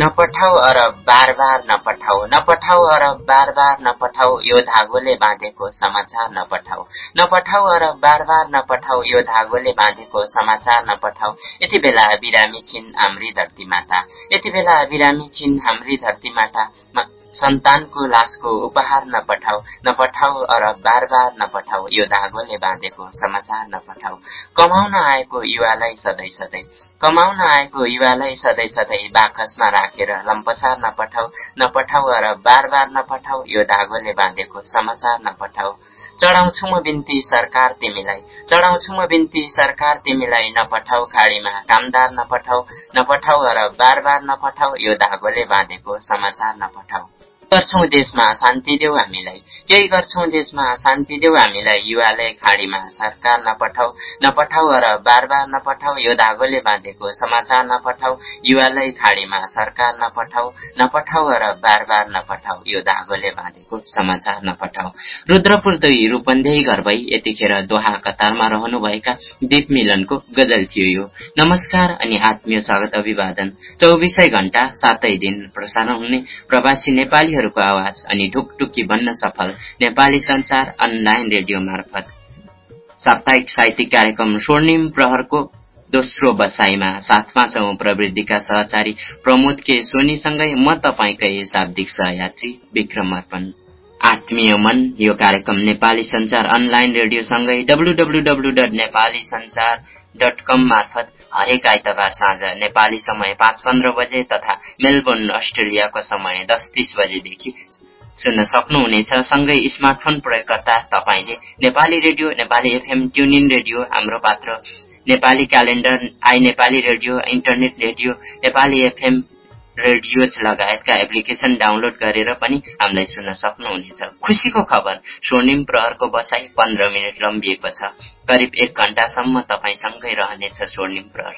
नपठाउ अरब बार बार नपठाउ नपठाउ अरब बार बार नपठाउ यो धागोले बाँधेको समाचार नपठाउ नपठाउ अरब बार बार नपठाउ यो धागोले बाँधेको समाचार नपठाउ यति बेला बिरामी छिन् हाम्री धरती माता यति बेला बिरामी छिन् हाम्री धरती माता सन्तानको लासको उपहार नपठाउ नपठाउ अरब बार बार नपठाउ यो धागोले बाँधेको समाचार नपठाउ कमाउन आएको युवालाई सधैँ सधैँ कमाउन आएको युवालाई सधैँ सधैँ बाकसमा राखेर लम्पसार नपठाउ नपठाउ अरब बार बार नपठाउ यो धागोले बाँधेको समाचार नपठाउ चढाउँछु म बिन्ती सरकार तिमीलाई चढाउँछु म बिन्ती सरकार तिमीलाई नपठाउ खाडीमा कामदार नपठाउ नपठाउ अरब बार बार नपठाउ यो धागोले बाँधेको समाचार नपठाउ गर्छौ देशमा शान्ति देऊ हामीलाई। केही गर्छौ देशमा शान्ति देऊ हामीलाई। युवाले खाडीमा सरकार नपठाउ नपठाउ र बार बार नपठाउ यो धागोले बाँधेको समाचार नपठाउ युवालाई खाडीमा सरकार नपठाउ नपठाउ र बार बार नपठाउ यो धागोले बाँधेको समाचार नपठाउ रुद्रपुर दुई रूपन्देही घर भई यतिखेर दोहा कतारमा रहनुभएका दीप मिलनको गजल थियो यो। नमस्कार अनि आत्मीय स्वागत अभिवादन। चौबिसै घण्टा सातै दिन प्रसारण हुने प्रवासी नेपाली साथीहरूको आवाज अनि ढुकढुकी बन्न सफल। नेपाली संचार अनलाइन रेडियो मार्फत। साप्ताहिक साहित्यिक कार्यक्रम स्वर्णिम प्रहरको दोस्रो बसाईमा साथमा छौं प्रवृत्तिका सहचारी प्रमोद के सोनीसँगै म तपाईँकै शाब्दिक सहयात्री विक्रम अर्पण। आत्मीय मन यो कार्यक्रम Nepali Sanchar online रेडियोसँगै W dot Nepali Sanchar dot com मार्फत हरेक आइतबार साँझ नेपाली समय पाँच पन्ध्र बजे तथा मेलबोर्न अस्ट्रेलियाको समय दस तीस बजेदेखि सुन्न सक्नुहुनेछ। सँगै स्मार्टफोन प्रयोगकर्ता तपाईँले Nepali radio Nepali FM TuneIn radio Hamro Patro Nepali calendar I Nepali radio internet radio Nepali FM radios लगायतका एप्लिकेशन डाउनलोड गरेर पनि हामीलाई सुन्न सक्नुहुनेछ। खुसीको खबर स्वर्णिम प्रहरको बसाई पन्ध्र मिनट लम्बिएको छ। करिब एक घण्टासम्म तपाईँसँगै रहनेछ स्वर्णिम प्रहर।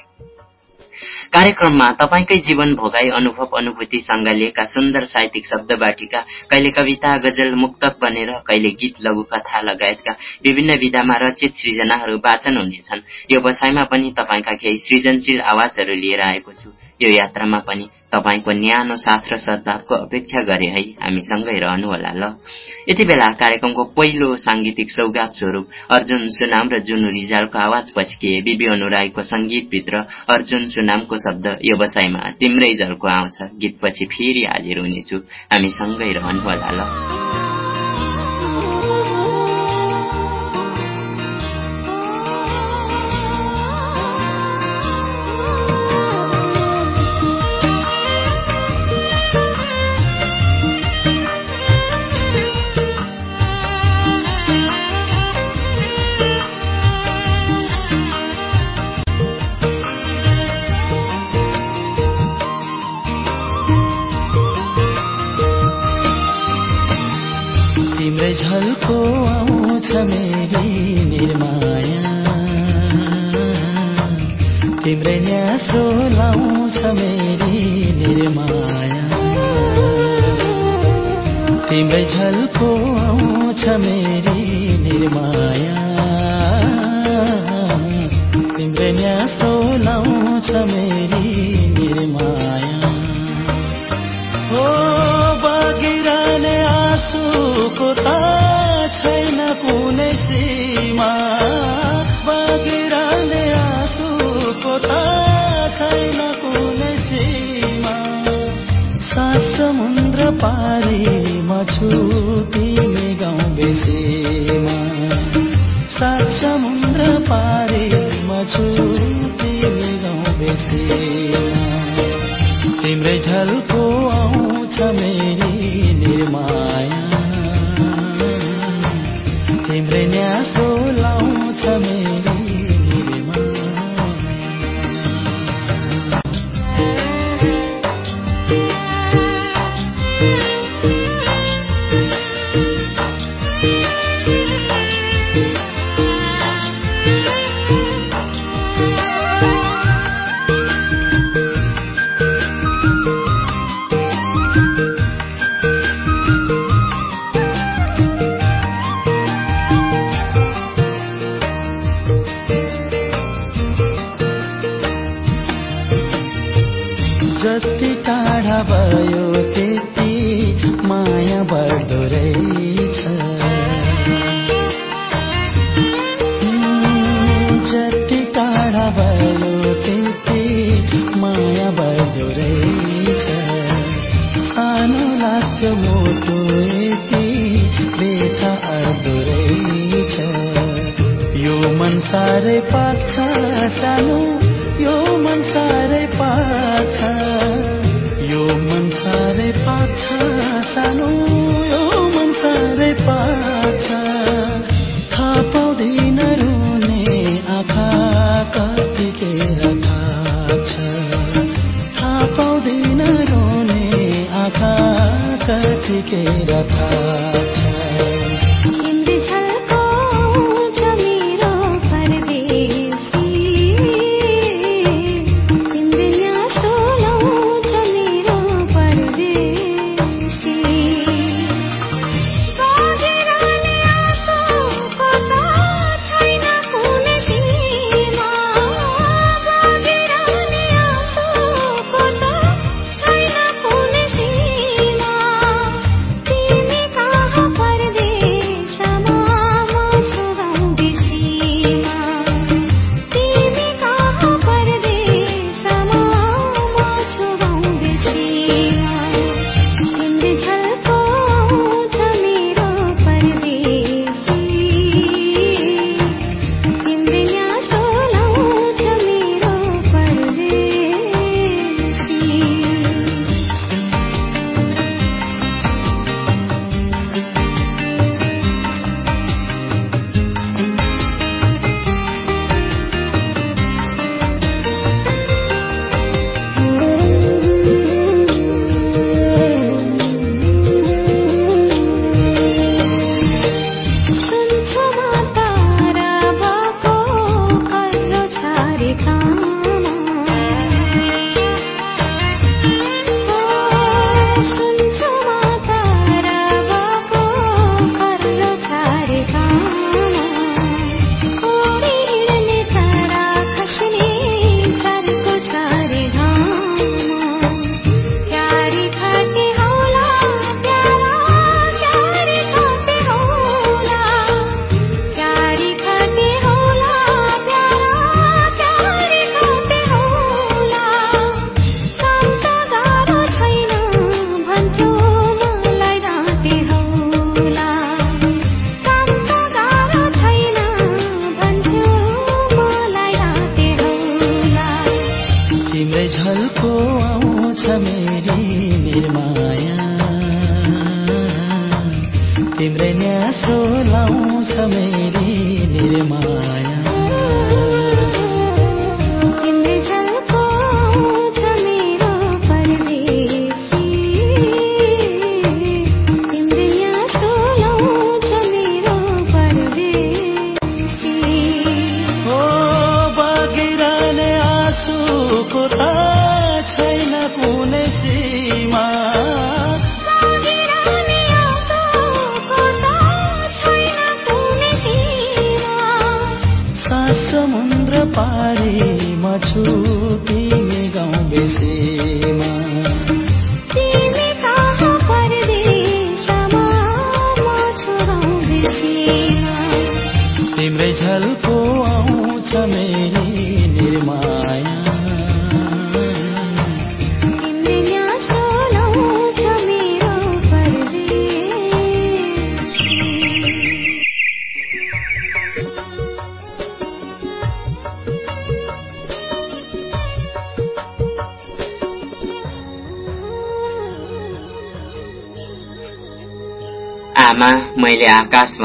कार्यक्रममा तपाईँकै जीवन भोगाई अनुभव अनुभूतिसँग लिएका सुन्दर साहित्यिक शब्द बाटिका कहिले कविता गजल मुक्तक बनेर कहिले गीत लघुकथा लगायतका विभिन्न विधामा रचित सृजनाहरू वाचन हुनेछन्। यो बसाइमा पनि तपाईँका केही सृजनशील आवाजहरू लिएर आएको छु। यो यात्रामा पनि तपाईँको न्यानो साथ र सद्भावको अपेक्षा गरे है हामीसँगै रहनुहोला ल। यति बेला कार्यक्रमको पहिलो साङ्गीतिक सौगात स्वरूप अर्जुन सुनाम र जुन रिजालको आवाज पस्किए। बिबी अनुराईको संगीतभित्र अर्जुन सुनामको शब्द यो बसाइमा तिम्रै झल्को आउँछ। गीतपछि फेरि हाजिर हुनेछु। हामीसँगै रहनुहोला ल। छु तिमी गाउँ बेसीमा सात समुद्र पारेमा छु तिमी गाउँ बेसीमा तिम्रै झल्को आउँछ मेरी निर्मा लाग्थ्यो मोटो यति बेथा अर्दो रहेछ। यो मन साह्रै पाक्छ सानो यो मन साह्रै पाक्छ। यो मन साह्रै पाक्छ सानो यो मन साह्रै पाक्छ। के रखा कतिखेर थाक्छ आमा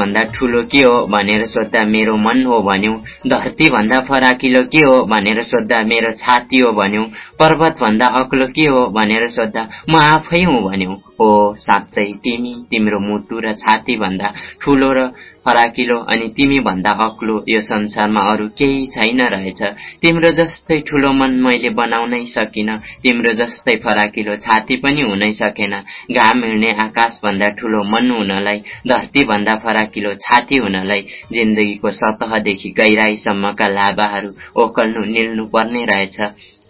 भन्दा ठूलो के हो भनेर सोद्धा मेरो मन हो भन्यो। धरती भन्दा फराकिलो के हो भनेर सोद्धा मेरो छाती हो भन्यो। पर्वत भन्दा अग्लो के हो भनेर सोद्धा म आफै हुँ भन्यो। हो साँच्चै तिमी तिम्रो मुटु र छाती भन्दा ठूलो र फराकिलो अनि तिमी भन्दा अग्लो यो संसारमा अरू केही छैन रहेछ। तिम्रो जस्तै ठूलो मन मैले बनाउनै सकिन तिम्रो जस्तै फराकिलो छाती पनि हुनै सकेन। घाम हिँड्ने आकाश भन्दा ठूलो मन हुनलाई धरती भन्दा फराकिलो छाती हुनलाई जिन्दगीको सतहदेखि गहिराईसम्मका लाभाहरू ओकल्नु निल्नु पर्ने रहेछ।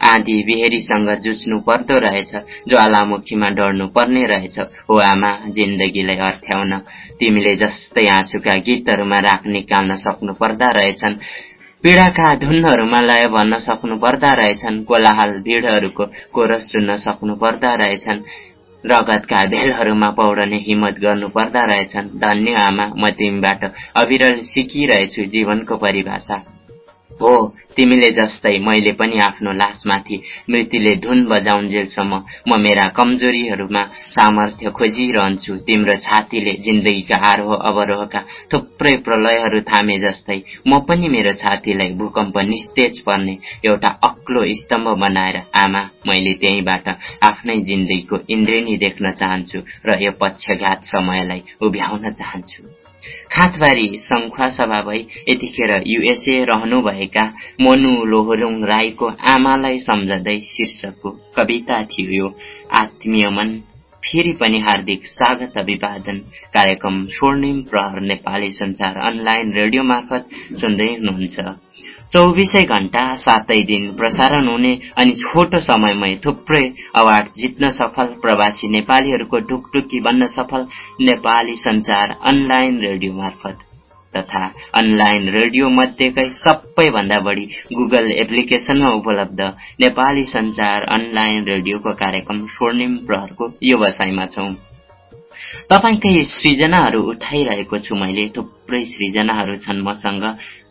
आधी बिहेरीसँग जुझ्नु पर्दो रहेछ ज्वालामुखीमा डढ्नु पर्ने रहेछ। हो आमा जिन्दगीलाई अर्थ्याउन। तिमीले जस्तै आँसुका गीतहरूमा राख्ने निकाल्न सक्नु पर्दा रहेछन्। पीडाका धुनहरूमा लय भन्न सक्नु पर्दा रहेछन्। कोलाहाल भिडहरूको कोरस सुन्न सक्नु पर्दा रहेछन्। रगतका भेलहरूमा पौडने हिम्मत गर्नु पर्दा रहेछन्। धन्य आमा म तिमीबाट अविरल सिकिरहेछु जीवनको परिभाषा। हो तिमीले जस्तै मैले पनि आफ्नो लासमाथि मृत्युले धुन बजाउन्जेलसम्म म मेरा कमजोरीहरूमा सामर्थ्य खोजिरहन्छु। तिम्रो छातीले जिन्दगीका आरोह अवरोहका थुप्रै प्रलयहरू थामे जस्तै म पनि मेरो छातीलाई भूकम्प निस्तेज पर्ने एउटा अक्लो स्तम्भ बनाएर आमा मैले त्यहीबाट आफ्नै जिन्दगीको इन्द्रेणी देख्न चाहन्छु र यो पक्षघात समयलाई उभ्याउन चाहन्छु। खातबारी सङ्खुवा सभा भई यतिखेर युएसए रहनुभएका मनु लोहरुङ राईको आमालाई सम्झँदै शीर्षकको कविता थियो यो। आत्मीय मन। फेरि पनि हार्दिक स्वागत अभिवादन कार्यक्रम स्वर्णिम प्रहर नेपाली संसार अनलाइन रेडियो मार्फत सुन्दै हुनुहुन्छ। चौबिसै घण्टा सातै दिन प्रसारण हुने अनि छोटो समयमै थुप्रै अवार्ड जित्न सफल प्रवासी नेपालीहरूको ढुकढुकी बन्न सफल नेपाली संचार अनलाइन रेडियो मार्फत। तथा अनलाइन रेडियो मध्येकै सबैभन्दा बढी गुगल एप्लिकेशनमा उपलब्ध नेपाली संचार अनलाइन रेडियोको कार्यक्रम स्वर्णिम प्रहरको व्यवसायमा छौं। तपाईँकै सृजनाहरू उठाइरहेको छु मैले। थुप्रै सृजनाहरू छन् मसँग।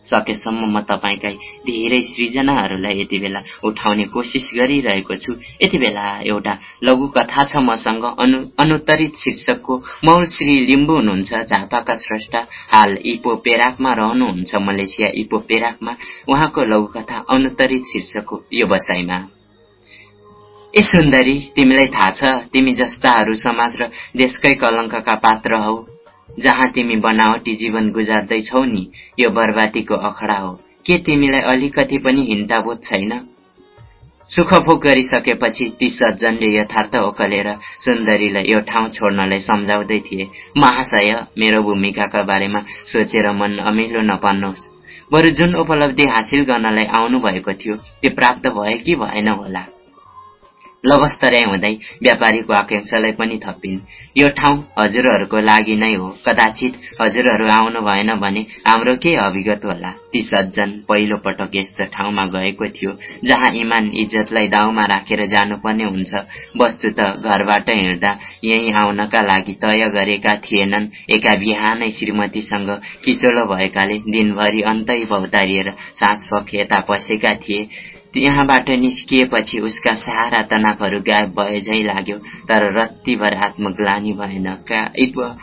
सकेसम्म म तपाईँकै धेरै सृजनाहरूलाई यति बेला उठाउने कोसिस गरिरहेको छु। यति बेला एउटा लघु कथा छ मसँग। अनु अनुत्तरित शीर्षकको मौल श्री लिम्बू हुनुहुन्छ झापाका स्रष्टा। हाल इपो पेराकमा रहनुहुन्छ मलेसिया इपो पेराकमा। उहाँको लघु कथा अनुत्तरित शीर्षकको यो बसाइमा। ए सुन्दरी तिमीलाई थाहा छ तिमी जस्ताहरू समाज र देशकै कलङ्कका पात्र हौ। जहाँ तिमी बनावटी जीवन गुजार्दैछौ नि यो बर्बादीको अखडा हो। के तिमीलाई अलिकति पनि हिन्ताबोध छैन? सुखभोग गरिसकेपछि ती सज्जनले यथार्थ ओकलेर सुन्दरीलाई यो ठाउँ छोड्नलाई सम्झाउँदै थिए। महाशय मेरो भूमिकाका बारेमा सोचेर मन अमिलो नपार्नुहोस् बरु जुन उपलब्धि हासिल गर्नलाई आउनु भएको थियो त्यो प्राप्त भयो कि भएन होला? लवस्तर्याई हुँदै व्यापारीको आकांक्षालाई पनि थपिन्। यो ठाउँ हजुरहरूको लागि नै हो। कदाचित हजुरहरू आउनु भएन भने हाम्रो के अभिगत होला। ती सज्जन पहिलो पटक यस्तो ठाउँमा गएको थियो जहाँ इमान इज्जतलाई दाउमा राखेर जानुपर्ने हुन्छ। वस्तु त घरबाट हिँड्दा यही आउनका लागि तय गरेका थिएनन्। एका बिहानै श्रीमतीसँग किचोलो भएकाले दिनभरि अन्तै भौतारिएर साँझ पख यता पसेका थिए। यहाँबाट निस्किएपछि उसका सारा तनावहरू गायब भए झै लाग्यो तर रत्तिभर आत्मग्लानी भएन।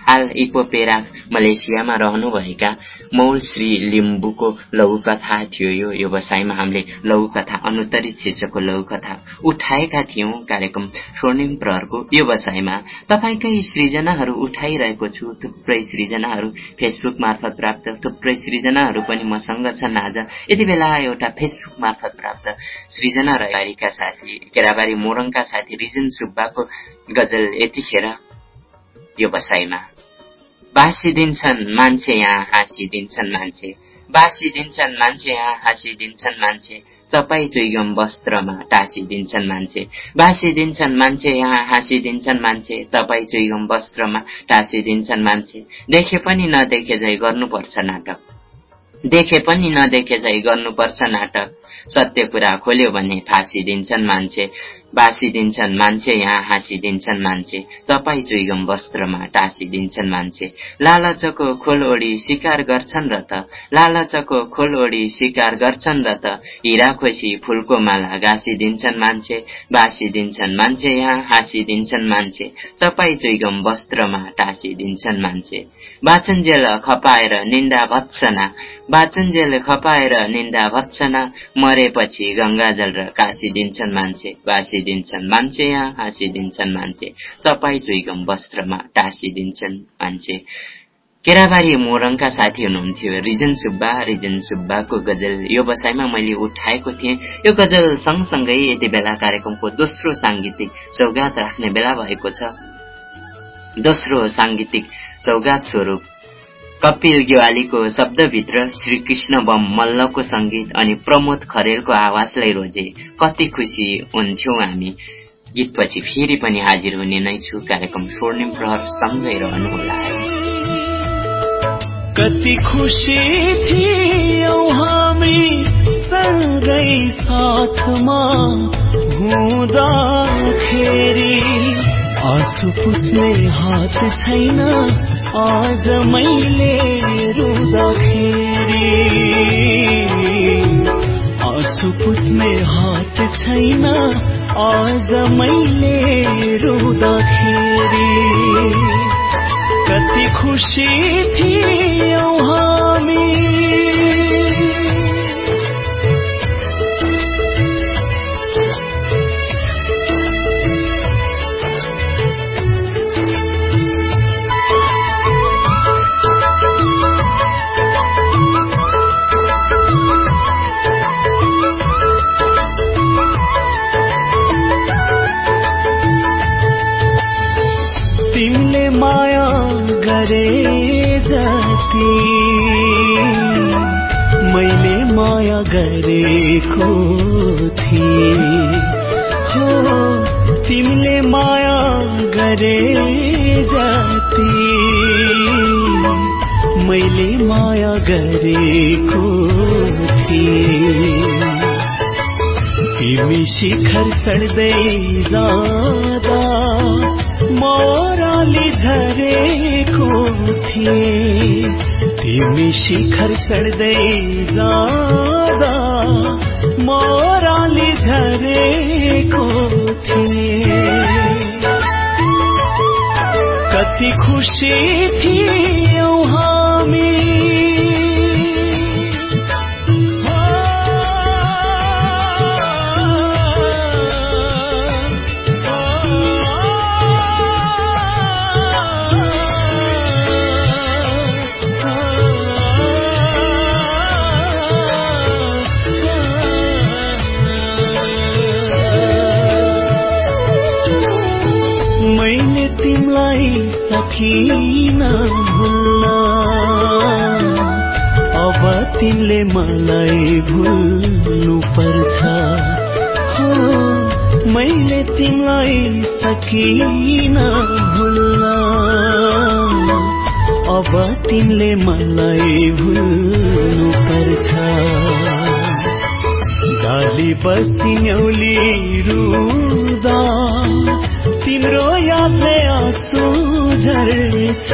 हाल इपो पेराक मलेसियामा रहनुभएका मौल श्री लिम्बुको लघुकथा थियो यो। व्यवसायमा हामीले लघुकथा अनुत्तरित शीर्षकको लघुकथा उठाएका थियौं कार्यक्रम स्वर्णिम प्रहरको। व्यवसायमा तपाईँकै सृजनाहरू उठाइरहेको छु। थुप्रै सृजनाहरू फेसबुक मार्फत प्राप्त थुप्रै सृजनाहरू पनि मसँग छन् आज। यति बेला एउटा फेसबुक मार्फत प्राप्त सृजना राईका साथी केराबारी मोरङका साथी रिजन सुब्बाको गजल यतिखेर यो बसाइमा। बाँसिदिन्छन् मान्छे यहाँ हाँसिदिन्छन् मान्छे। बाँसिदिन्छन् मान्छे यहाँ हाँसिदिन्छन् मान्छे। चपाई चुइगम वस्त्रमा टाँसिदिन्छन् मान्छे। बाँसिदिन्छन् मान्छे यहाँ हाँसिदिन्छन् मान्छे। चपाई चुइगम वस्त्रमा टाँसिदिन्छन् मान्छे। देखे पनि नदेखे झै गर्नुपर्छ नाटक। देखे पनि नदेखे झै गर्नुपर्छ नाटक। सत्य कुरा खोल्यो भने फाँसी दिन्छन् मान्छे। बासिदिन्छन् मान्छे यहाँ हाँसिदिन्छन् मान्छे। चपाई चुइगम वस्त्रमा टाँसिदिन्छन् मान्छे। लालचको खोल ओढी शिकार गर्छन् र त। लालचको खोल ओढी शिकार गर्छन् र त। हिरा खोसी फुलको माला गाँसिदिन्छन् मान्छे। बासिदिन्छन् मान्छे यहाँ हाँसिदिन्छन् मान्छे। चपाई चुइगम वस्त्रमा टाँसिदिन्छन् मान्छे। बाचुन्जेल खपाएर निन्दा भत्सना। बाचुन्जेल खपाएर निन्दा भत्सना। मरेपछि गंगाजल र कासिदिन्छन् मान्छे बासी दिन्छन् मान्छे यहाँ हाँसिदिन्छन् मान्छे। चपाई चुइगम वस्त्रमा टाँसिदिन्छन् मान्छे। केराबारी मोरङका साथी हुनुहुन्थ्यो। रिजन सुब्बा रिजन सुब्बाको गजल। यो बसाइमा मैले उठाएको थिएँ। यो गजल सँगसँगै यति बेला कार्यक्रमको दोस्रो साङ्गीतिक सौगात राख्ने बेला भएको छ। दोस्रो साङ्गीतिक सौगात स्वरूप कपिल गेवालीको शब्दभित्र श्री कृष्ण बम मल्लको सङ्गीत अनि प्रमोद खरेलको आवाजलाई रोजे कति खुसी हुन्थ्यौँ हामी। गीतपछि फेरि पनि हाजिर हुने नै छु। कार्यक्रम स्वर्णिम प्रहर सँगै रहनुहोला कति खुसी थियौ हामी सँगै साथमा। हुँदाखेरि आँसु पुस्ने हात छैन। आज मैले रुँदाखेरि आँसु पुस्ने हात छैन आज मैले रुँदाखेरि कति खुसी थियौ थिए हो तिमीले माया गरे जाति। मैले माया गरेको थिए तिमी शिखर चढ्दै जाँदा मोराली झरेको थिए तिमी शिखर चढ्दै जाँदा मोराली झरेको थिए कति खुसी थियौ हामी सकिन भुल्न? अब तिमीले मलाई भुल्नु पर्छ मैले तिमीलाई सकिन भुल्न। अब तिमीले मलाई भुल्नु पर्छ गाली बसी न्यौली रुदा तिम्रो यादले आँसु झर्छ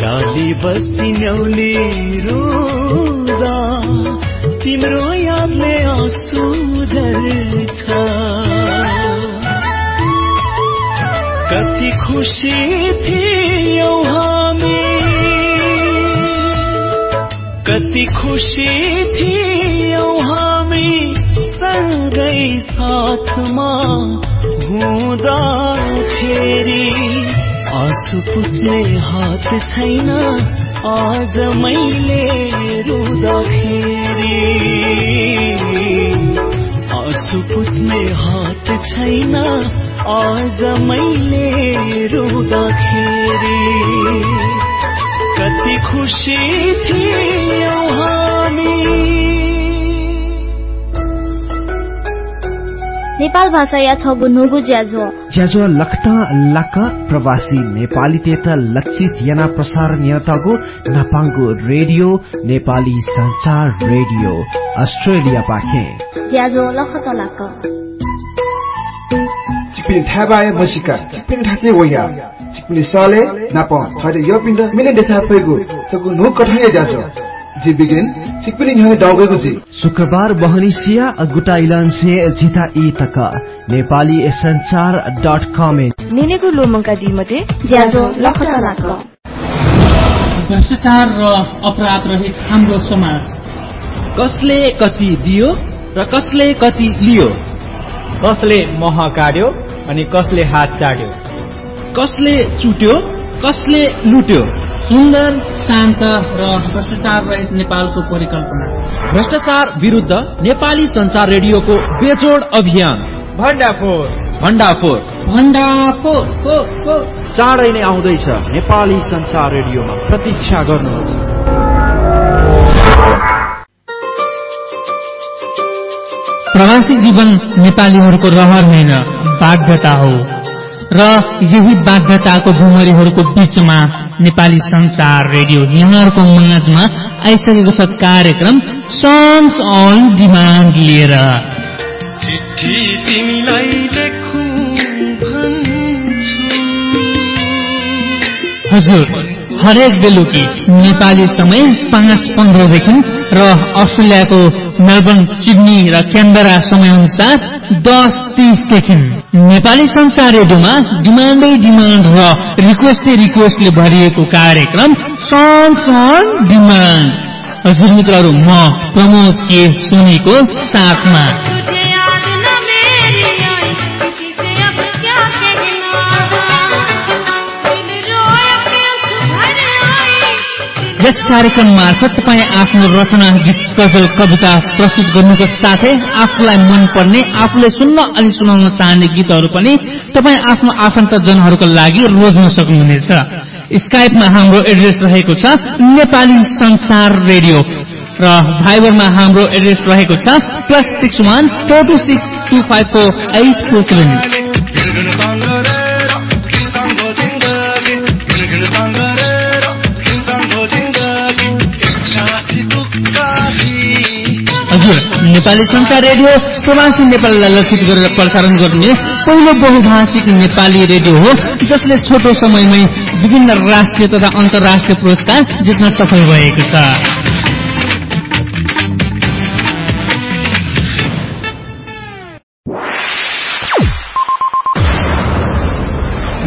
डाली बसी न्यौली रुदा। तिम्रो यादले आँसु झर्छ। कति खुसी थियौ हामी। कति खुसी थियौ हामी। सँगै साथमा हुँदाखेरि आँसु पुस्ने हात छैन। आज मैले रुँदाखेरि आँसु पुस्ने हात छैन। आज मैले रुँदाखेरि कति खुसी थियौ नेपाल भाषा या छगु नुगु ज्याझो। ज्याझो लखत लक प्रवासी नेपाली तेत लक्षित याना प्रसारण यतगु नपाङ्गु रेडियो नेपाली संचार रेडियो अस्ट्रेलिया पाखे। ज्याझो लखत लक। चिपिन थाबाय मसिका चिपिन ठाते वया। चिपिन सले नाप थरे यो पिण्ड मिले देथा पेगु। सगु नु कठाय ज्याझो। जी बिगिन चिकपिनी न्याय डाउगेको जी। शुक्रबार बहनिसिया गुटा इलान्से जिता इ तक। नेपाली संचार डट कम मिनेको लोमङ्का दिमते ज्याजो लखत लाक भ्रष्टाचार र अपराध रहित हाम्रो समाज। कसले कति दियो र कसले कति लियो? कसले मह काट्यो अनि कसले हात चाट्यो? कसले चुट्यो कसले लुट्यो? सुन्दर शान्त र भ्रष्टाचार रहित नेपालको परिकल्पना। भ्रष्टाचार विरुद्ध नेपाली संचार रेडियोको बेजोड अभियान। भण्डाफोर। भण्डाफोर। भण्डाफोर फोर फोर चाँडै नै आउँदैछ नेपाली संचार रेडियोमा प्रतीक्षा गर्नुहोस्। प्रवासी जीवन नेपालीहरूको रहर होइन बाध्यता हो। र यही बाध्यताको भुमरीहरूको बीचमा नेपाली संचार रेडियो यहाँहरूको माझमा आइसकेको छ कार्यक्रम सङ्स अन डिमान्ड लिएर। हजुर हरेक बेलुकी नेपाली समय पाँच पन्ध्रदेखि र अस्ट्रेलियाको मेलबर्न सिडनी र समय अनुसार दस तिसदेखि नेपाली संसार रेडियोमा डिमान्डै डिमान्ड र रिक्वेस्टै रिक्वेस्टले भरिएको कार्यक्रम डिमान्ड। हजुर मित्रहरू म प्रमोद के सोनीको साथमा। यस कार्यक्रम मार्फत तपाईँ आफ्नो रचना गीत गजल कविता प्रस्तुत गर्नुको साथै आफूलाई मनपर्ने आफूले सुन्न अनि सुनाउन चाहने गीतहरू पनि तपाईँ आफ्नो आफन्तजनहरूको लागि रोज्न सक्नुहुनेछ। स्काइपमा हाम्रो एड्रेस रहेको छ नेपाली संसार रेडियो। र भाइबरमा हाम्रो एड्रेस रहेको छ plus six one four two six two five four eight four seven हजुर नेपाली संसार रेडियो प्रवासी नेपालीलाई लक्षित गरेर प्रसारण गर्ने पहिलो बहुभाषिक नेपाली रेडियो हो जसले छोटो समयमै विभिन्न राष्ट्रिय तथा अन्तर्राष्ट्रिय पुरस्कार जित्न सफल भएको छ।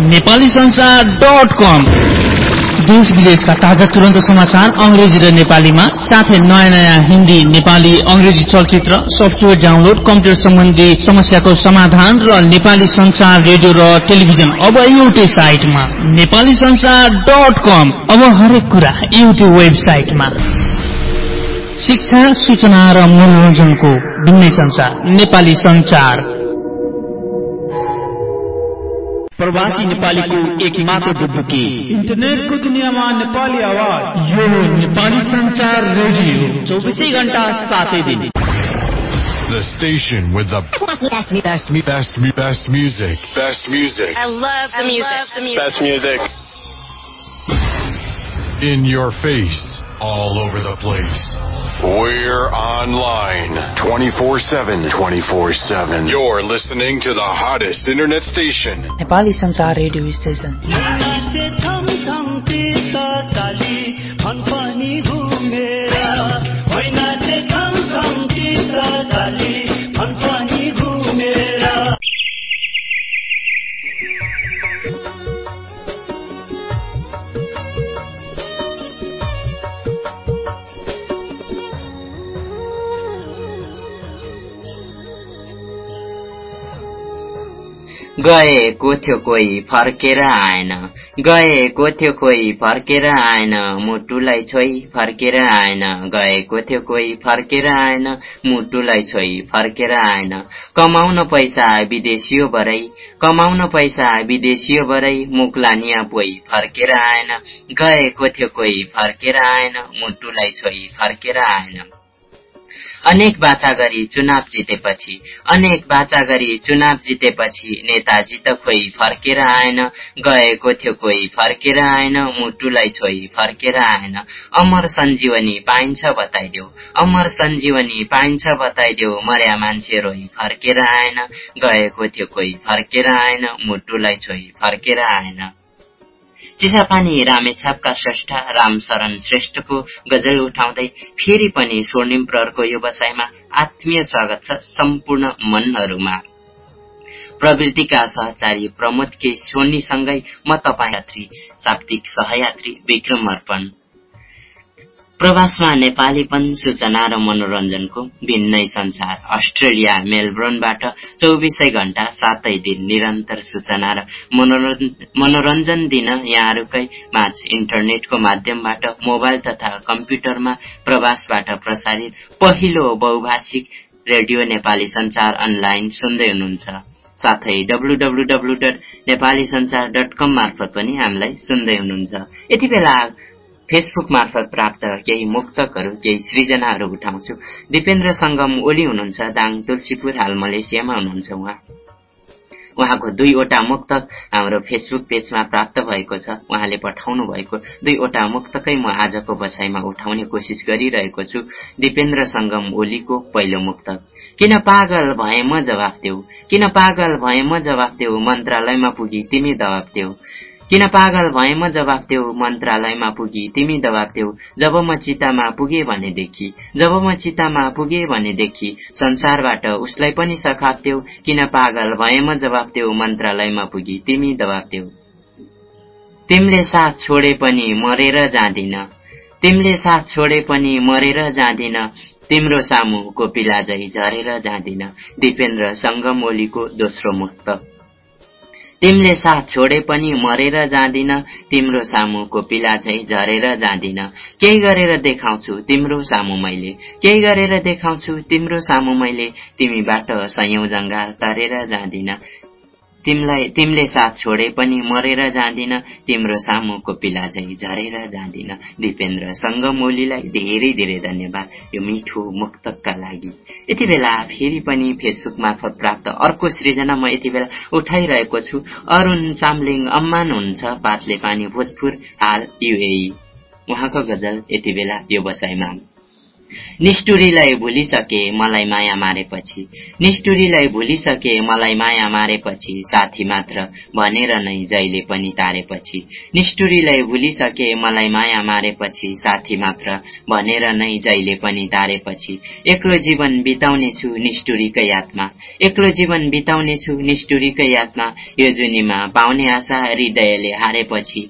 नेपाली संसार डट कम देश विदेशका ताजा तुरन्त समाचार अंग्रेजी र नेपालीमा साथै नयाँ नयाँ हिन्दी नेपाली अंग्रेजी चलचित्र सफ्टवेयर डाउनलोड कम्प्युटर सम्बन्धी समस्याको समाधान र नेपाली संसार रेडियो र टेलिभिजन। अब एउटै साइटमा नेपाली कम। अब हरेक कुरा एउटै वेबसाइटमा। शिक्षा सूचना र मनोरञ्जनको भिन्नै संसार नेपाली संचार प्रवासी नेपालीको एक मात्र डुबुकी इन्टरनेटको दुनियाँमा नेपाली आवाज यो नेपाली संचार रेडियो चौबिसै घण्टा सातै दिन The station with the best, best, best, best, best music. Best music. I love the music. Best music. In your face, all over the place. We're online 24 7. 24 7. You're listening to the hottest internet station. Nepali Sanchar radio station. गएको थियो कोही फर्केर आएन। गएको थियो कोही फर्केर आएन। मुटुलाई छोई फर्केर आएन। गएको थियो कोही फर्केर आएन। मुटुलाई छोई फर्केर आएन। कमाउन पैसा विदेशियो भरै। कमाउन पैसा विदेशियो भरै। मुक्लानिया पोइ फर्केर आएन। गएको थियो कोही फर्केर आएन। मुटुलाई छोई फर्केर आएन। अनेक बाचा गरी चुनाव जितेपछि अनेक बाचा गरी चुनाव जितेपछि नेताजी त खोइ फर्केर आएन गएको थियो कोही फर्केर आएन मुटुलाई छोई फर्केर आएन। अमर सञ्जीवनी पाइन्छ बताइदेऊ अमर सञ्जीवनी पाइन्छ बताइदेऊ मर्या मान्छे रोई फर्केर आएन गएको थियो कोही फर्केर आएन मुटुलाई छोई फर्केर आएन। चिसापानी रामेछापका श्रेष्ठ रामशरण श्रेष्ठको गजल उठाउँदै फेरि पनि स्वर्णिम प्रहरको व्यवसायमा आत्मीय स्वागत छ सम्पूर्ण मनहरूमा। प्रवृत्तिका सहचारी प्रमोद के सोनीसँगै म तपाईँ यात्री शाब्दिक सहयात्री विक्रम अर्पण। प्रवासमा नेपालीपन सूचना र मनोरञ्जनको भिन्नै संसार। अस्ट्रेलिया मेलबोर्नबाट चौबिसै घण्टा सातै दिन निरन्तर सूचना र मनोरञ्जन दिन यहाँहरूकै माझ। इन्टरनेटको माध्यमबाट मोबाइल तथा कम्प्युटरमा प्रवासबाट प्रसारित पहिलो बहुभाषिक रेडियो नेपाली संचार अनलाइन सुन्दै हुनुहुन्छ। साथै डब्लु कम मार्फत पनि हामीलाई सुन्दै हुनुहुन्छ। यति बेला फेसबुक मार्फत प्राप्त केही मुक्तकहरू केही सृजनाहरू उठाउँछु। दिपेन्द्र सङ्गम ओली हुनुहुन्छ दाङ तुलसीपुर हाल मलेसियामा हुनुहुन्छ उहाँ। उहाँको दुईवटा मुक्तक हाम्रो फेसबुक पेजमा प्राप्त भएको छ। उहाँले पठाउनु भएको दुईवटा मुक्तकै म आजको बसाइमा उठाउने कोसिस गरिरहेको छु। दिपेन्द्र सङ्गम ओलीको पहिलो मुक्तक किन पागल भए म जवाफ देऊ? किन पागल भए म जवाफ देऊ? मन्त्रालयमा पुगी तिमी दवाब देऊ। किन पागल भए म जवाफ देऊ मन्त्रालयमा पुगी तिमी दवाब देऊ। जब म चितामा पुगे भनेदेखि जब म चितामा पुगे भनेदेखि संसारबाट उसलाई पनि सखाप देऊ। किन पागल भए म जवाफ देऊ मन्त्रालयमा पुगी तिमी दवाब देऊ। तिमीले साथ छोडे पनि मरेर जाँदिन। तिमीले साथ छोडे पनि मरेर जाँदिन। तिम्रो सामु कोपिला झरेर जाँदिन। दिपेन्द्र सङ्गमोलीको दोस्रो मुक्त। तिमीले साथ छोडे पनि मरेर जाँदिन तिम्रो सामु कोपिला झै झरेर जाँदिन। केही गरेर देखाउँछु तिम्रो सामु मैले केही गरेर देखाउँछु तिम्रो सामु मैले तिमीबाट सयौं जङ्गा तरेर जाँदिन। तिमलाई तिमीले साथ छोडे पनि मरेर जाँदिन। तिम्रो सामुको पिला झै झरेर जाँदिन। दिपेन्द्र सङ्गमोलीलाई धेरै धेरै धन्यवाद। यो मिठो मुक्तकका लागि। यति बेला फेरि पनि फेसबुक मार्फत प्राप्त अर्को सृजना म यति बेला उठाइरहेको छु। अरूण चामलिङ अम्मान हुन्छ पातले पानी भोजपुर हाल युए उहाँको गजल यति बेला यो बसाइमा। निष्ठुरीलाई भुलिसके मलाई माया मारेपछि निष्ठुरीलाई भुलिसके मलाई माया मारेपछि साथी मात्र भनेर नै जहिले पनि तारेपछि निष्ठुरीलाई भुलिसके मलाई माया मारेपछि साथी मात्र भनेर नै जहिले पनि तारेपछि एक्लो जीवन बिताउने छु निष्ठुरीकै यादमा एक्लो जीवन बिताउने छु निष्ठुरीकै यादमा यो जुनीमा पाउने आशा हृदयले हारेपछि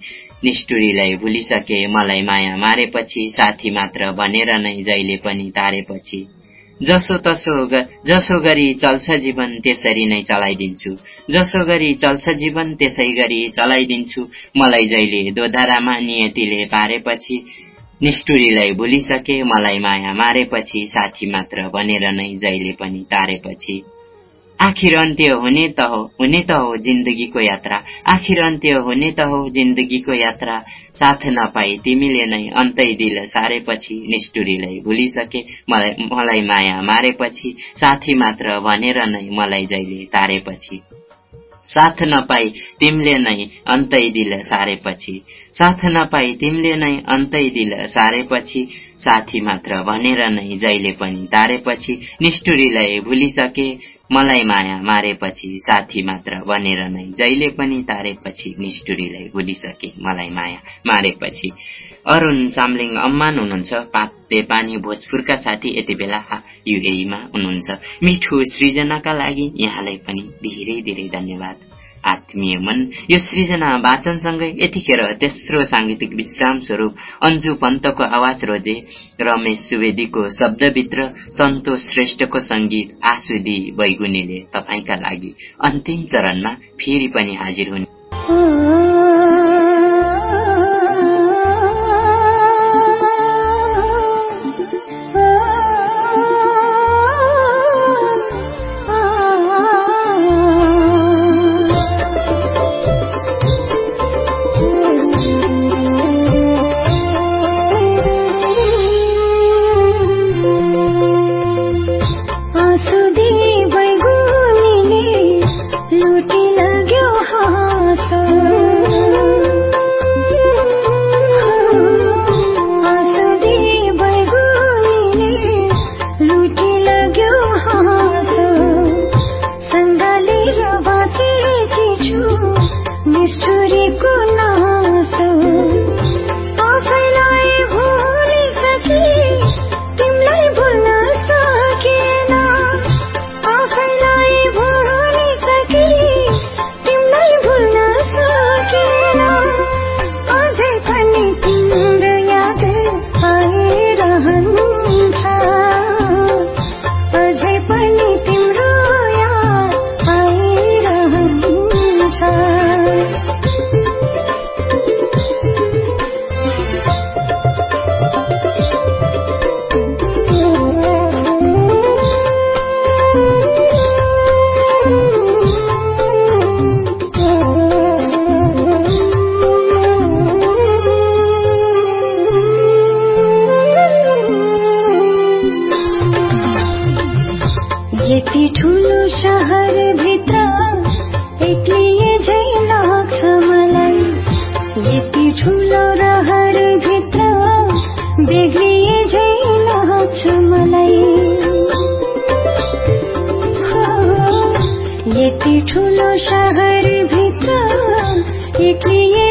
निष्ठुरीलाई भुलिसके मलाई माया मारेपछि साथी मात्र भनेर नै जहिले पनि तारेपछि। जसो तसो जसो गरी चल्छ जीवन त्यसरी नै चलाइदिन्छु। जसो गरी चल्छ जीवन त्यसै गरी चलाइदिन्छु। मलाई जहिले दोधारामा नियतिले पारेपछि निष्ठुरीलाई भुलिसके मलाई माया मारेपछि साथी मात्र भनेर नै जहिले पनि तारेपछि। आखिर अन्त्य हुने त हो हुने त हो जिन्दगीको यात्रा। आखिर अन्त्य हुने त हो जिन्दगीको यात्रा। साथ नपाई तिमीले नै अन्तै दिल सारेपछि निष्ठुरीलाई भुलिसके मलाई मलाई माया मारेपछि साथी मात्र भनेर नै मलाई जहिले तारेपछि। साथ नपाई तिमीले नै अन्तै दिल सारेपछि। साथ नपाई तिमीले नै अन्तै दिल सारेपछि। साथी मात्र भनेर नै जहिले पनि तारेपछि निष्ठुरीलाई भुलिसके मलाई माया मारेपछि साथी मात्र बनेर नै जहिले पनि तारेपछि निष्ठुरीलाई भुलिसके मलाई माया मारेपछि। अरूण चामलिङ अम्मान हुनुहुन्छ। पाते पानी भोजपुरका साथी यति बेला युएमा हुनुहुन्छ। मिठो सृजनाका लागि यहाँलाई पनि धेरै धेरै धन्यवाद। आत्मीय मन यो सृजना वाचनसँगै यतिखेर तेस्रो साङ्गीतिक विश्राम स्वरूप अन्जु पन्तको आवाज रोजे। रमेश सुवेदीको शब्दभित्र सन्तोष श्रेष्ठको संगीत आसुदी बैगुनीले तपाईँका लागि अन्तिम चरणमा फेरि पनि हाजिर हुने।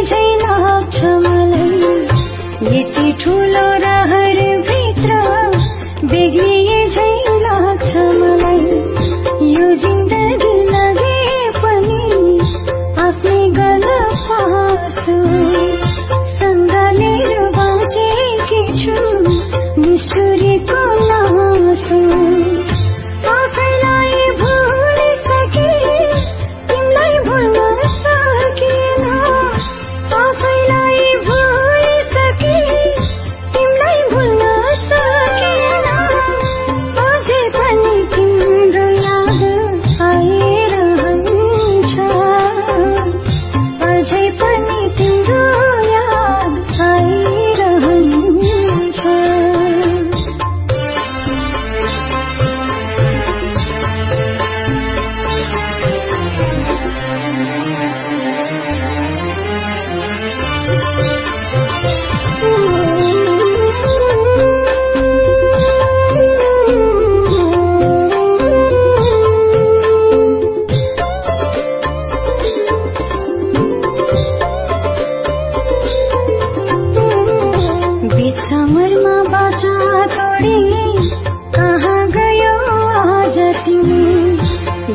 लाग्छ मलाई यति ठुलो रहर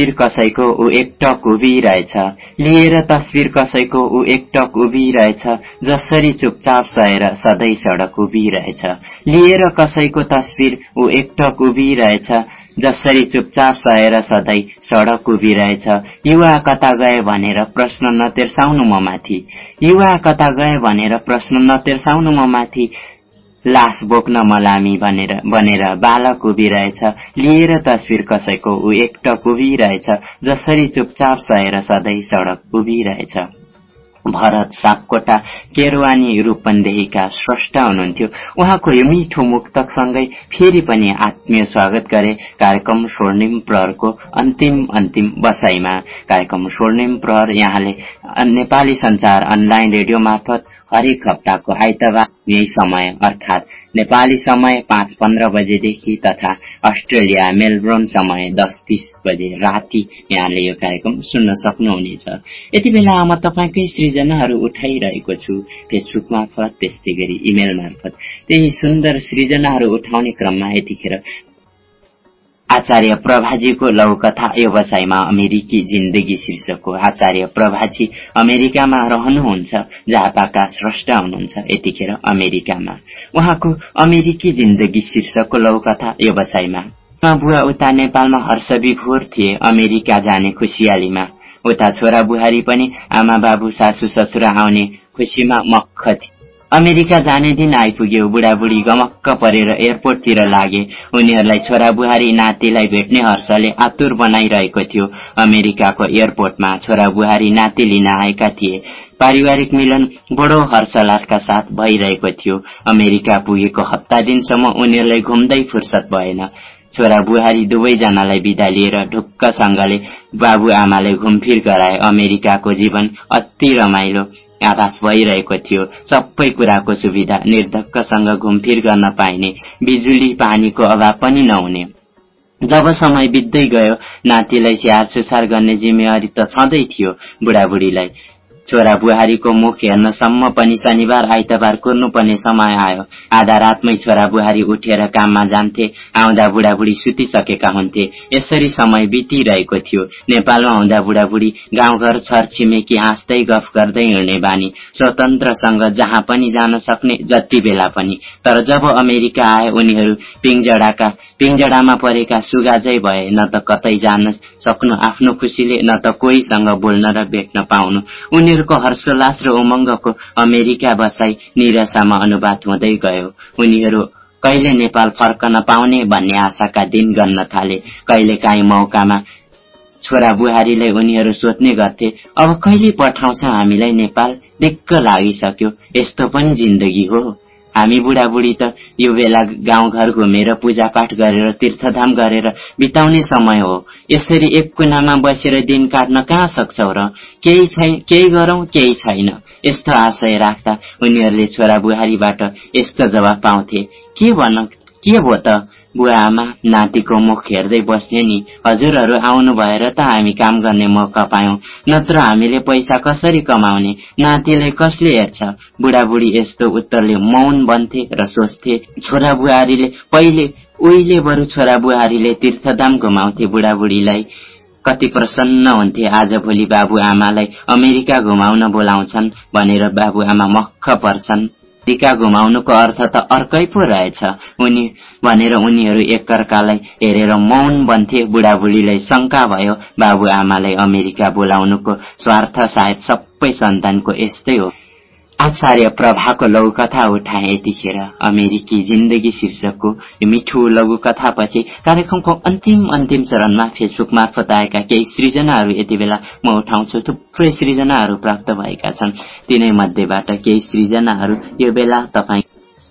तस्विर कसैको ऊ एकटक उभिरहेछ। लिएर तस्विर कसैको ऊ एकटक उभिरहेछ जसरी चुपचाप सहेर सधैँ सडक उभिरहेछ। लिएर कसैको तस्विर ऊ एकटक उभिरहेछ जसरी चुपचाप सहेर सधैँ सडक उभिरहेछ। युवा कता गए भनेर प्रश्न नतिर्साउनु म माथि। युवा कता गए भनेर प्रश्न नतिर्साउनु म माथि। लास बोक्न मलामी भनेर बनेर बालक उभिरहेछ लिएर तस्विर कसैको ऊ एकटक उभिरहेछ जसरी चुपचाप सहेर सधैँ सडक उभिरहेछ भरत सापकोटा केरवानी रूपन्देहीका स्रष्टा हुनुहुन्थ्यो। उहाँको यो मिठो मुक्तकसँगै फेरि पनि आत्मीय स्वागत गरे कार्यक्रम स्वर्णिम प्रहरको अन्तिम अन्तिम बसाईमा कार्यक्रम स्वर्णिम प्रहर यहाँले नेपाली संचार अनलाइन रेडियो मार्फत हरेक हप्ताको आइतबार यही समय अर्थात नेपाली समय पाँच पन्ध्र बजेदेखि तथा अस्ट्रेलिया मेलबोर्न समय दस तीस बजे राति यहाँले यो कार्यक्रम सुन्न सक्नुहुनेछ। यति बेला म तपाईँकै सृजनाहरू उठाइरहेको छु। फेसबुक मार्फत त्यस्तै गरी इमेल मार्फत। त्यही सुन्दर सृजनाहरू उठाउने क्रममा यतिखेर आचार्य प्रभाजीको लौकथा व्यवसायमा अमेरिकी जिन्दगी शीर्षकको आचार्य प्रभाजी अमेरिकामा रहनुहुन्छ झापाका स्रष्टा हुनुहुन्छ यतिखेर अमेरिकामा। उहाँको अमेरिकी जिन्दगी शीर्षकको लौकथा व्यवसायमा उहाँ बुवा उता नेपालमा हर्ष विभोर थिए अमेरिका जाने खुसियालीमा। उता छोरा बुहारी पनि आमा बाबु सासू ससुरा आउने खुसीमा मक्ख थिए। अमेरिका जाने दिन आइपुग्यो बुढाबुढी गमक्क परेर एयरपोर्टतिर लागे। उनीहरूलाई छोरा बुहारी नातिलाई भेट्ने हर्षले आतुर बनाइरहेको थियो। अमेरिकाको एयरपोर्टमा छोरा बुहारी नाति लिन आएका थिए। पारिवारिक मिलन बडो हर्षोल्लासका साथ भइरहेको थियो। अमेरिका पुगेको हप्ता दिनसम्म उनीहरूलाई घुम्दै फुर्सद भएन। छोरा बुहारी दुवैजनालाई विदा लिएर ढुक्कसँगले बाबु आमाले घुमफिर गराए। अमेरिकाको जीवन अति रमाइलो। आभास भइरहेको थियो। सबै कुराको सुविधा निर्धक्कसँग घुमफिर गर्न पाइने बिजुली पानीको अभाव पनि नहुने। जब समय बित्दै गयो नातिलाई स्याहार सुसार गर्ने जिम्मेवारी त छँदै थियो बुढाबुढीलाई। छोरा बुहारीको मुख हेर्नसम्म पनि शनिबार आइतबार कुर्नुपर्ने समय आयो। आधा रातमै छोरा बुहारी उठेर काममा जान्थे आउँदा बुढाबुढी सुतिसकेका हुन्थे। यसरी समय बितिरहेको थियो। नेपालमा आउँदा बुढाबुढी गाउँघर छर छिमेकी हाँस्दै गफ गर्दै हिँड्ने बानी। स्वतन्त्रसँग जहाँ पनि जान सक्ने जति बेला पनि। तर जब अमेरिका आए उनीहरू पिङजडाका पिङजडामा परेका सुगाजै भए न त कतै जान सक्नु आफ्नो खुसीले न त कोहीसँग बोल्न र भेट्न पाउनु। उनीहरूको हर्षोल्लास र उमङ्गको अमेरिका बसाई निराशामा अनुवाद हुँदै गयो। उनीहरू कहिले नेपाल फर्कन पाउने भन्ने आशाका दिन गन्न थाले। कहिले काहीँ मौकामा छोरा बुहारीलाई उनीहरू सोध्ने गर्थे अब कहिले पठाउँछ हामीलाई नेपाल? दिक्क लागिसक्यो। यस्तो पनि जिन्दगी हो। हामी बुढाबुढी त यो बेला गाउँघर घुमेर पूजापाठ गरेर तीर्थधाम गरेर बिताउने समय हो। यसरी एक कुनामा बसेर दिन काट्न कहाँ सक्छौ र? केही छैन केही गरौं केही छैन। यस्तो आशय राख्दा उनीहरूले छोरा बुहारीबाट यस्तो जवाब पाउँथे। के भन के भो त? बुवा आमा नातिको मुख हेर्दै बस्ने नि हजुरहरू आउनु भएर त हामी काम गर्ने मौका पायौं नत्र हामीले पैसा कसरी कमाउने नातिलाई कसले हेर्छ बुढाबुढी यस्तो उत्तरले मौन बन्थे र सोच्थे छोरा बुहारीले पहिले उहिले बरु छोरा बुहारीले तीर्थधाम घुमाउँथे बुढाबुढीलाई कति प्रसन्न हुन्थे आज भोलि बाबु आमालाई अमेरिका घुमाउन बोलाउँछन् भनेर बाबु आमा मक्ख पर्छन् टिका घुमाउनुको अर्थ त अर्कै पो रहेछ। उनी भनेर उनीहरू एकअर्कालाई हेरेर मौन बन्थे बुढाबुढीलाई शंका भयो बाबु आमालाई अमेरिका बोलाउनुको स्वार्थ सायद सबै सन्तानको यस्तै हो। आचार्य प्रभाको लघुकथा उठाए यतिखेर अमेरिकी जिन्दगी शीर्षकको यो मिठो लघुकथापछि कार्यक्रमको अन्तिम अन्तिम चरणमा फेसबुक मार्फत आएका केही सृजनाहरू यति बेला म उठाउँछु। थुप्रै सृजनाहरू प्राप्त भएका छन्। तिनै मध्येबाट केही सृजनाहरू यो बेला तपाईँ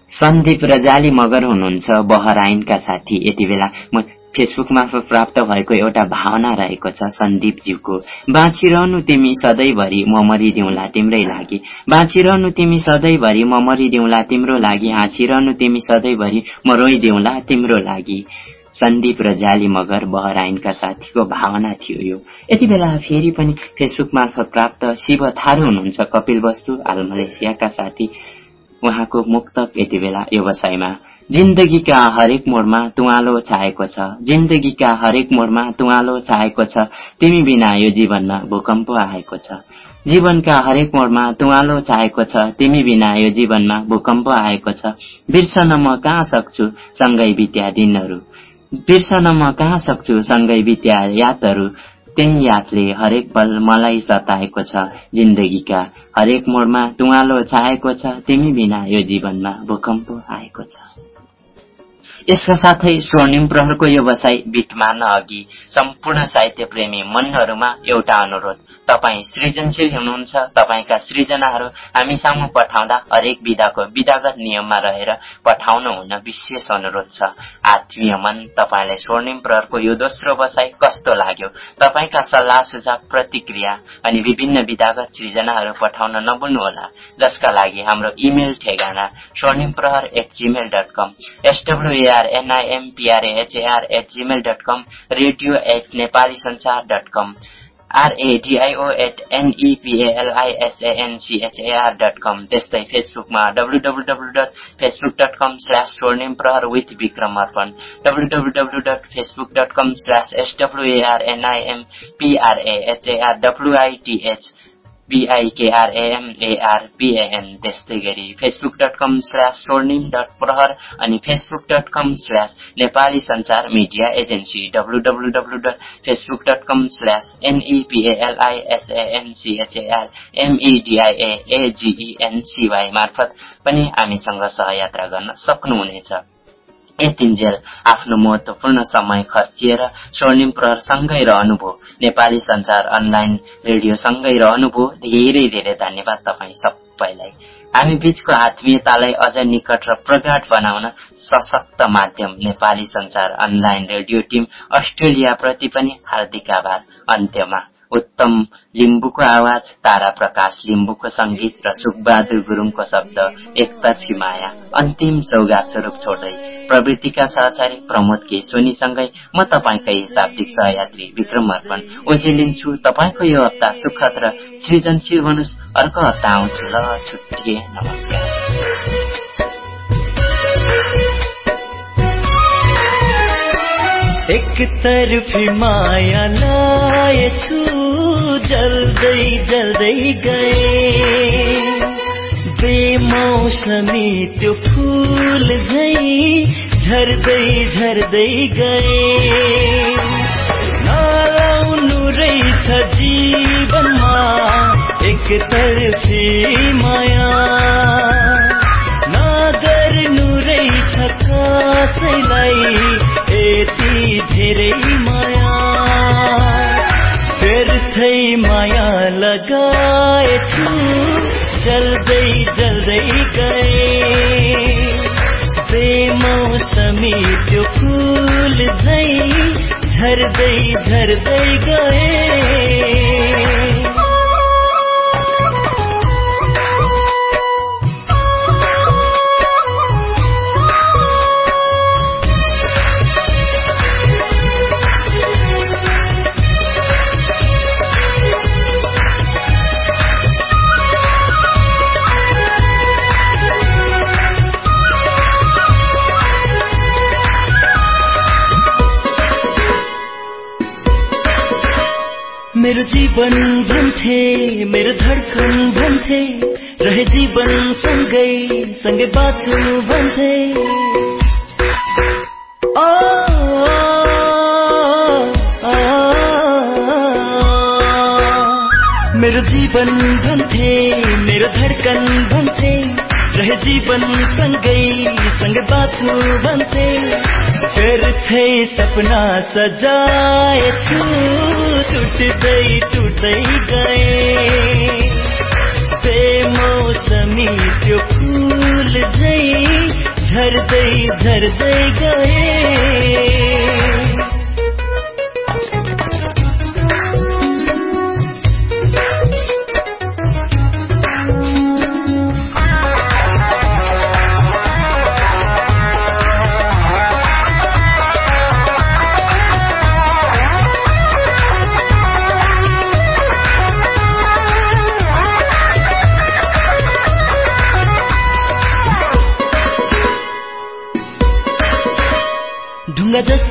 सन्दीप रजाली मगर हुनुहुन्छ बहराइनका साथी। यति बेला म फेसबुक मार्फत प्राप्त भएको एउटा भावना रहेको छ सन्दीपज्यूको। बाँचिरहनु तिमी सधैँभरि म मरिदिउँला तिम्रै लागि। बाँचिरहनु तिमी सधैँभरि म मरिदिउँला तिम्रो लागि। हाँसिरहनु तिमी सधैँभरि म रोइदिउँला तिम्रो लागि। सन्दीप र जाली मगर बहराइनका साथीको भावना थियो यो। यति बेला फेरि पनि फेसबुक मार्फत प्राप्त शिव थारू हुनुहुन्छ कपिल वस्तु हाल मलेसियाका साथी। उहाँको मुक्तक यति बेला व्यवसायमा। जिन्दगीका हरेक मोडमा तुवालो छाएको छ। जिन्दगीका हरेक मोडमा तुवालो छाएको छ। तिमी बिना यो जीवनमा भूकम्प आएको छ। जीवनका हरेक मोडमा तुवालो छाएको छ। तिमी बिना यो जीवनमा भूकम्प आएको छ। बिर्सन म कहाँ सक्छु सँगै बित्या दिनहरू? बिर्सन म कहाँ सक्छु सँगै बित्या यादहरू त्यही यादले हरेक पल मलाई सताएको छ। जिन्दगीका हरेक मोडमा तुवालो छाएको छ। तिमी बिना यो जीवनमा भूकम्प आएको छ। यसका साथै स्वर्णिम प्रहरको यो बसाई मार्न अघि सम्पूर्ण साहित्य प्रेमी मनहरूमा एउटा अनुरोध। तपाईँ सृजनशील हुनुहुन्छ तपाईँका सृजनाहरू हामी सामु पठाउँदा हरेक विधाको विधागत नियममा रहेर पठाउनु हुन विशेष अनुरोध छ। आत्मीय मन तपाईँलाई स्वर्णिम प्रहरको यो दोस्रो बसाई कस्तो लाग्यो? तपाईँका सल्लाह सुझाव प्रतिक्रिया अनि विभिन्न विधागत सृजनाहरू पठाउन नभुल्नुहोला जसका लागि हाम्रो इमेल ठेगाना Swarnim Prahar at Gmail dot com एसडब्लुएआरएनआइएमपिआरएचएआर at Gmail dot com radio at Nepali Sanchar dot com आरएडिआइओ at एनइपिएलआइएसएएनसिएचएआर dot com त्यस्तै फेसबुकमा W W W dot Facebook dot com slash Swarnim Prahar with Bikram Arpan W W W dot Facebook dot com slash एसडब्लुएआरएनआइएम पिआरएएचएआर डब्लुआइटिएच बिआइकेआरएमएआरपिएएन त्यस्तै गरी Facebook dot com slash Swarnim dot Prahar अनि Facebook dot com slash Nepali Sanchar media agency W W W dot Facebook dot com slash NEPLISANCHAR MEDIAAGENCY मार्फत पनि हामीसँग सहयात्रा गर्न सक्नुहुनेछ। यतिन्जेल आफ्नो महत्वपूर्ण समय खर्चिएर स्वर्णिम प्रहरसँगै रहनुभयो नेपाली संचार अनलाइन रेडियोसँगै रहनुभयो धेरै धेरै धन्यवाद तपाईँ सबैलाई। हामी बीचको आत्मीयतालाई अझ निकट र प्रगाढ बनाउन सशक्त माध्यम Nepali Sanchar online radio team अस्ट्रेलियाप्रति पनि हार्दिक आभार। अन्त्यमा उत्तम लिम्बुको आवाज तारा प्रकाश लिम्बुको संगीत र सुखबहादुर गुरुङको शब्द एकतर्फी माया अन्तिम सौगात स्वरूप छोड्दै प्रवृत्तिका सहचारी प्रमोद के सोनीसँगै म तपाईँकै शाब्दिक सहयात्री विक्रम अर्पण ओझेलिन्छु तपाईँको यो हप्ता सुखद र सृजनशील बनोस् अर्को हप्ता आउँछु ल छुट्टिए नमस्कार। एक तरफी माया लाएछु जल्दै जल्दै गए। बेमौसमी त्यो फूल झै झर्दै झर्दै गए। नलाउनु रहेछ जीवनमा एक तरफी माया। नगर्नु रहेछ कसैलाई यति धेरै माया। व्यर्थै माया लगाएछु जल्दै जल्दै गए। बेमौसमी त्यो फूल झै झर्दै झर्दै गए। मेरो जीवन भन्थे मेरो धड्कन भन्थे रहे जीवन सँगै सँगै बाँच्नु भन्थे ओ, ओ, ओ, मेरो जीवन भन्थे मेरो धड्कन भन्थे रहे जीवन सँगै सँगै बाँच्नु भन्थे व्यर्थै सपना सजाएछु टुट्दै टुट्दै गए। बेमौसमी त्यो फूल झै झर्दै झर्दै गए।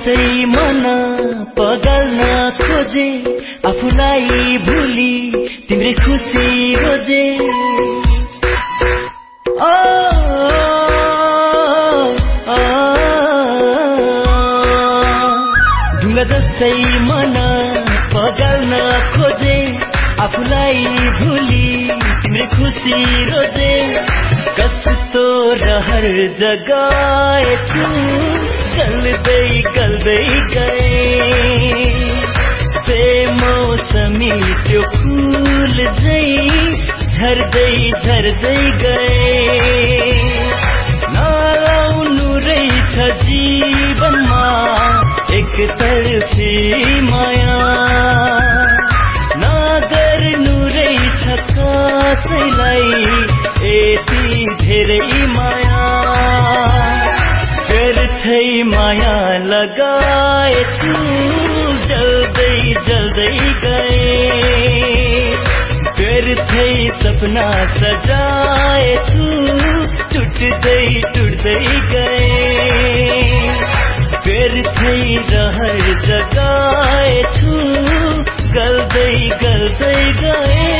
जस्तै मन पगाल्न खोजे आफूलाई भुली तिम्रै खुसी रोजे ओ, ढुङ्गा जस्तै मन पगाल्न खोजे आफूलाई भुली तिम्रै खुसी रोजे। कस्तो रहर जगाएछु गल्दै गल्दै गए। बेमौसमी त्यो फूल झै झर्दै झर्दै गए। नलाउनु रहेछ जीवनमा एक तर्फी माया। नगर्नु रहेछ कसैलाई यति धेरै माया। व्यर्थै माया लगाएछु जल्दै जल्दै गए। व्यर्थै सपना सजाएछु टुट्दै टुट्दै गए। व्यर्थै रहर जगाएछु गल्दै गल्दै गए।